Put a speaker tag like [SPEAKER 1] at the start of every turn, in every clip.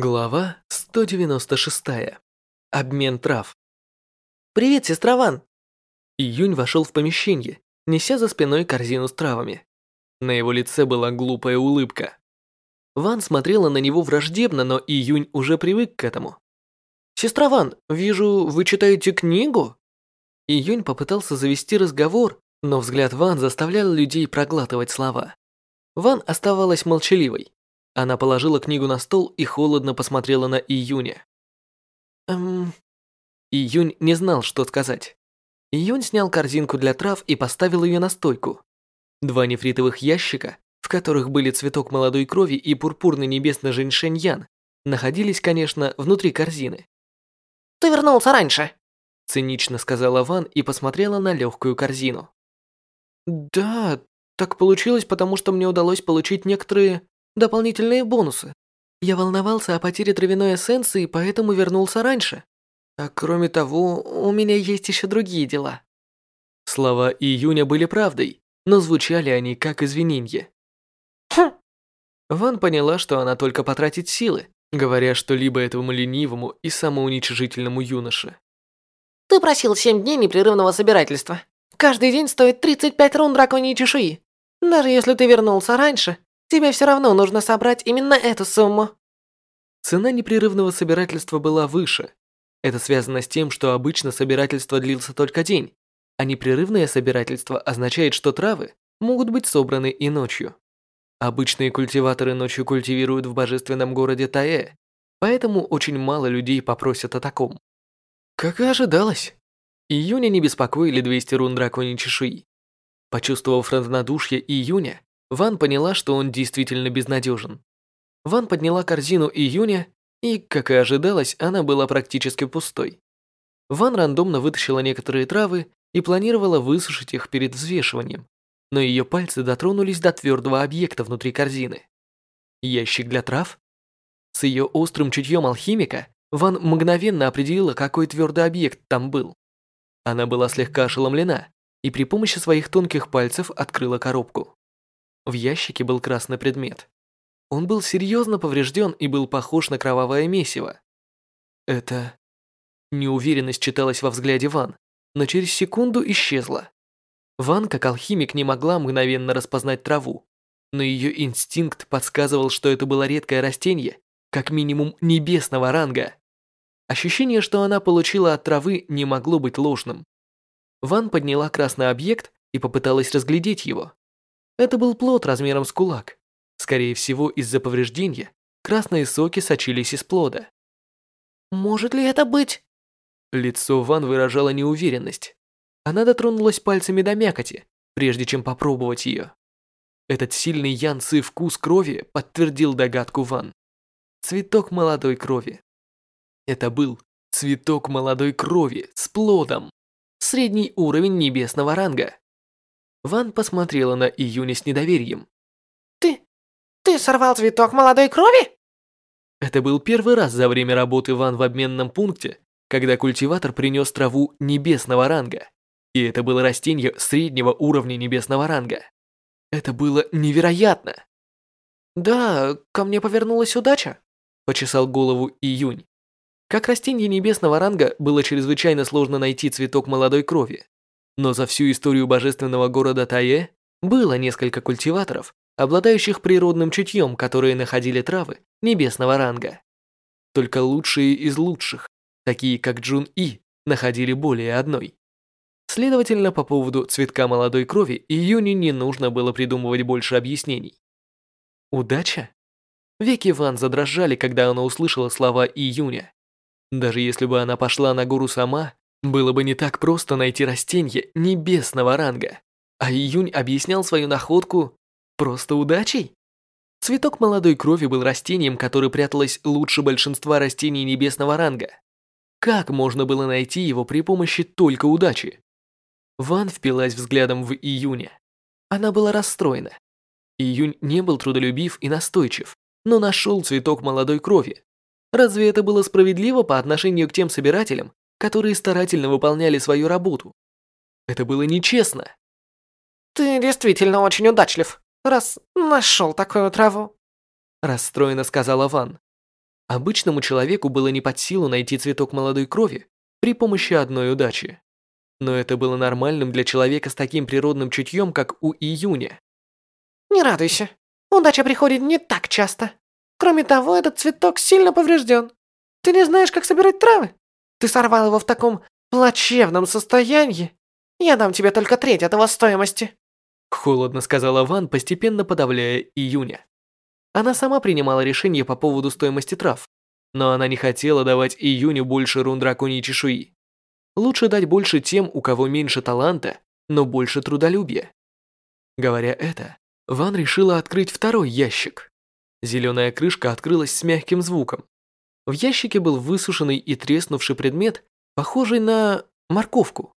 [SPEAKER 1] Глава 196. Обмен трав.
[SPEAKER 2] «Привет, сестра Ван!»
[SPEAKER 1] Июнь вошел в помещение, неся за спиной корзину с травами. На его лице была глупая улыбка. Ван смотрела на него враждебно, но Июнь уже привык к этому.
[SPEAKER 2] «Сестра Ван, вижу, вы читаете книгу?»
[SPEAKER 1] Июнь попытался завести разговор, но взгляд Ван заставлял людей проглатывать слова. Ван оставалась молчаливой. Она положила книгу на стол и холодно посмотрела на Июня.
[SPEAKER 2] Эм...
[SPEAKER 1] Июнь не знал, что сказать. Июнь снял корзинку для трав и поставил ее на стойку. Два нефритовых ящика, в которых были цветок молодой крови и пурпурный небесный женьшень ян, находились, конечно, внутри корзины.
[SPEAKER 2] «Ты вернулся раньше», –
[SPEAKER 1] цинично сказала Ван и посмотрела на легкую корзину. «Да, так получилось, потому что мне удалось получить некоторые дополнительные бонусы. Я волновался о потере травяной эссенции, поэтому вернулся раньше. А кроме того, у меня есть еще другие дела. Слова Июня были правдой, но звучали они как извинение.
[SPEAKER 2] Хм.
[SPEAKER 1] Ван поняла, что она только потратит силы, говоря что-либо этому ленивому и самоуничижительному юноше.
[SPEAKER 2] Ты просил семь дней непрерывного собирательства. Каждый день стоит 35 рун драконьей чешуи. Даже если ты вернулся раньше, Тебе все равно нужно собрать именно эту сумму.
[SPEAKER 1] Цена непрерывного собирательства была выше. Это связано с тем, что обычно собирательство длился только день, а непрерывное собирательство означает, что травы могут быть собраны и ночью. Обычные культиваторы ночью культивируют в божественном городе Таэ, поэтому очень мало людей попросят о таком. Как и ожидалось. Июня не беспокоили 200 рун драконьей чешуи. Почувствовав равнодушие Июня, Ван поняла, что он действительно безнадежен. Ван подняла корзину июня, и, как и ожидалось, она была практически пустой. Ван рандомно вытащила некоторые травы и планировала высушить их перед взвешиванием, но ее пальцы дотронулись до твердого объекта внутри корзины. Ящик для трав? С ее острым чутьем алхимика Ван мгновенно определила, какой твердый объект там был. Она была слегка ошеломлена и при помощи своих тонких пальцев открыла коробку. В ящике был красный предмет. Он был серьезно поврежден и был похож на кровавое месиво. Это... Неуверенность читалась во взгляде Ван, но через секунду исчезла. Ван, как алхимик, не могла мгновенно распознать траву, но ее инстинкт подсказывал, что это было редкое растение, как минимум небесного ранга. Ощущение, что она получила от травы, не могло быть ложным. Ван подняла красный объект и попыталась разглядеть его. Это был плод размером с кулак. Скорее всего, из-за повреждения красные соки сочились из плода.
[SPEAKER 2] «Может ли это быть?»
[SPEAKER 1] Лицо Ван выражало неуверенность. Она дотронулась пальцами до мякоти, прежде чем попробовать ее. Этот сильный янцы вкус крови подтвердил догадку Ван. Цветок молодой крови. Это был цветок молодой крови с плодом. Средний уровень небесного ранга. Ван посмотрела на Июня с недоверием.
[SPEAKER 2] «Ты... ты сорвал цветок молодой крови?»
[SPEAKER 1] Это был первый раз за время работы Ван в обменном пункте, когда культиватор принес траву небесного ранга. И это было растение среднего уровня небесного ранга. Это было невероятно.
[SPEAKER 2] «Да, ко мне повернулась удача», – почесал голову Июнь.
[SPEAKER 1] Как растение небесного ранга было чрезвычайно сложно найти цветок молодой крови. Но за всю историю божественного города Тае было несколько культиваторов, обладающих природным чутьем, которые находили травы небесного ранга. Только лучшие из лучших, такие как Джун И, находили более одной. Следовательно, по поводу цветка молодой крови Юни не нужно было придумывать больше объяснений. Удача? Веки Ван задрожали, когда она услышала слова Июня. Даже если бы она пошла на гору сама, было бы не так просто найти растение небесного ранга, а Июнь объяснял свою находку просто удачей. Цветок молодой крови был растением, которое пряталось лучше большинства растений небесного ранга. Как можно было найти его при помощи только удачи? Ван впилась взглядом в Июня. Она была расстроена. Июнь не был трудолюбив и настойчив, но нашел цветок молодой крови. Разве это было справедливо по отношению к тем собирателям, которые старательно выполняли свою работу. Это было нечестно.
[SPEAKER 2] «Ты действительно очень удачлив, раз нашел такую траву»,
[SPEAKER 1] расстроенно сказала Ван. Обычному человеку было не под силу найти цветок молодой крови при помощи одной удачи. Но это было нормальным для человека с таким природным чутьем, как у Июня.
[SPEAKER 2] Не радуйся. Удача приходит не так часто. Кроме того, этот цветок сильно поврежден. Ты не знаешь, как собирать травы? Ты сорвал его в таком плачевном состоянии. Я дам тебе только треть этого стоимости.
[SPEAKER 1] Холодно сказала Ван, постепенно подавляя Июня. Она сама принимала решение по поводу стоимости трав, но она не хотела давать Июню больше рун драконьей чешуи. Лучше дать больше тем, у кого меньше таланта, но больше трудолюбия. Говоря это, Ван решила открыть второй ящик. Зеленая крышка открылась с мягким звуком. В ящике был высушенный и треснувший предмет, похожий на морковку.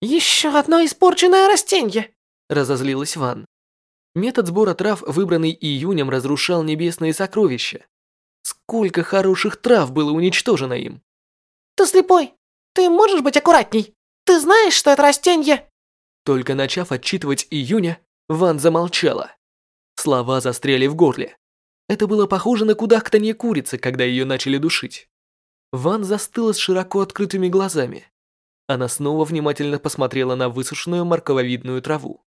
[SPEAKER 2] «Еще одно испорченное растение!»
[SPEAKER 1] – разозлилась Ван. Метод сбора трав, выбранный июнем, разрушал небесные сокровища. Сколько хороших трав было уничтожено им.
[SPEAKER 2] «Ты слепой! Ты можешь быть аккуратней? Ты знаешь, что это растение?»
[SPEAKER 1] Только начав отчитывать июня, Ван замолчала. Слова застряли в горле. Это было похоже на кудахтанье курицы, когда ее начали душить. Ван застыла с широко открытыми глазами. Она снова внимательно посмотрела на высушенную моркововидную траву.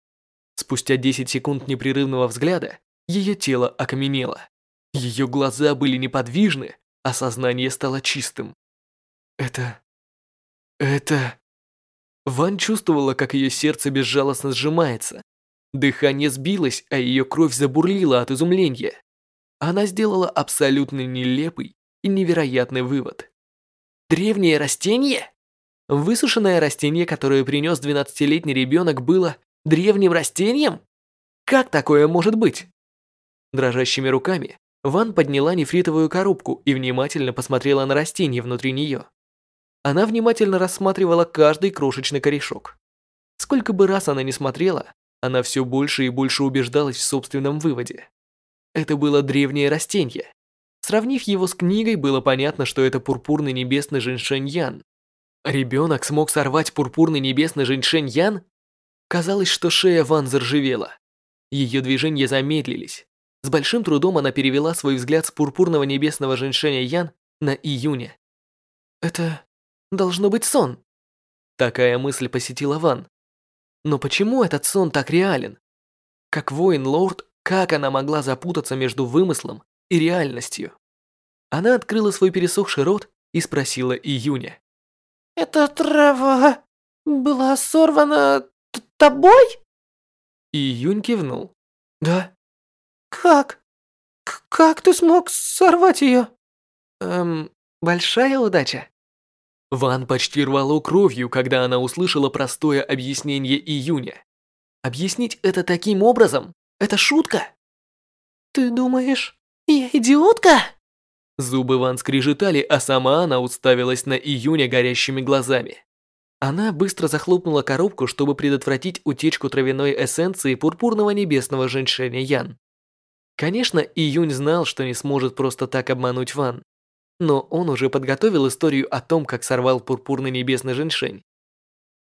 [SPEAKER 1] Спустя 10 секунд непрерывного взгляда ее тело окаменело. Ее глаза были неподвижны, а сознание стало чистым. Это... это... Ван чувствовала, как ее сердце безжалостно сжимается, Дыхание сбилось, а ее кровь забурлила от изумления. Она сделала абсолютно нелепый и невероятный вывод. Древнее растение? Высушенное растение, которое принес 12-летний ребенок, было древним растением? Как такое может быть? Дрожащими руками Ван подняла нефритовую коробку и внимательно посмотрела на растение внутри нее. Она внимательно рассматривала каждый крошечный корешок. Сколько бы раз она ни смотрела, она все больше и больше убеждалась в собственном выводе. Это было древнее растение. Сравнив его с книгой, было понятно, что это пурпурный небесный женьшень Ян. Ребенок смог сорвать пурпурный небесный женьшень Ян? Казалось, что шея Ван заржавела. Ее движения замедлились. С большим трудом она перевела свой взгляд с пурпурного небесного женьшеня Ян на июня. Это должно быть сон. Такая мысль посетила Ван. Но почему этот сон так реален? Как воин-лорд, как она могла запутаться между вымыслом и реальностью? Она открыла свой пересохший рот и спросила Июня.
[SPEAKER 2] «Эта трава была сорвана тобой?»
[SPEAKER 1] Июнь кивнул. «Да».
[SPEAKER 2] «Как? К как ты смог сорвать ее?»
[SPEAKER 1] «Эм, большая удача». Ван почти рвало кровью, когда она услышала простое объяснение Июня. Объяснить это таким образом? Это шутка?
[SPEAKER 2] Ты думаешь, я идиотка?
[SPEAKER 1] Зубы Ван скрежетали, а сама она уставилась на Июня горящими глазами. Она быстро захлопнула коробку, чтобы предотвратить утечку травяной эссенции пурпурного небесного женьшеня Ян. Конечно, Июнь знал, что не сможет просто так обмануть Ван но он уже подготовил историю о том, как сорвал пурпурный небесный женьшень.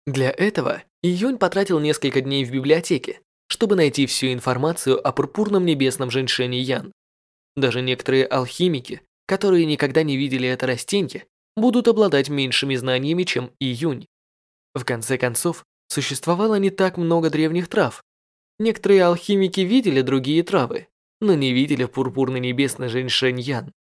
[SPEAKER 1] Для этого Июнь потратил несколько дней в библиотеке, чтобы найти всю информацию о пурпурном небесном женьшене Ян. Даже некоторые алхимики, которые никогда не видели это растение, будут обладать меньшими знаниями, чем Июнь. В конце концов, существовало не так много древних трав. Некоторые алхимики видели другие травы, но не видели пурпурный небесный женьшень Ян.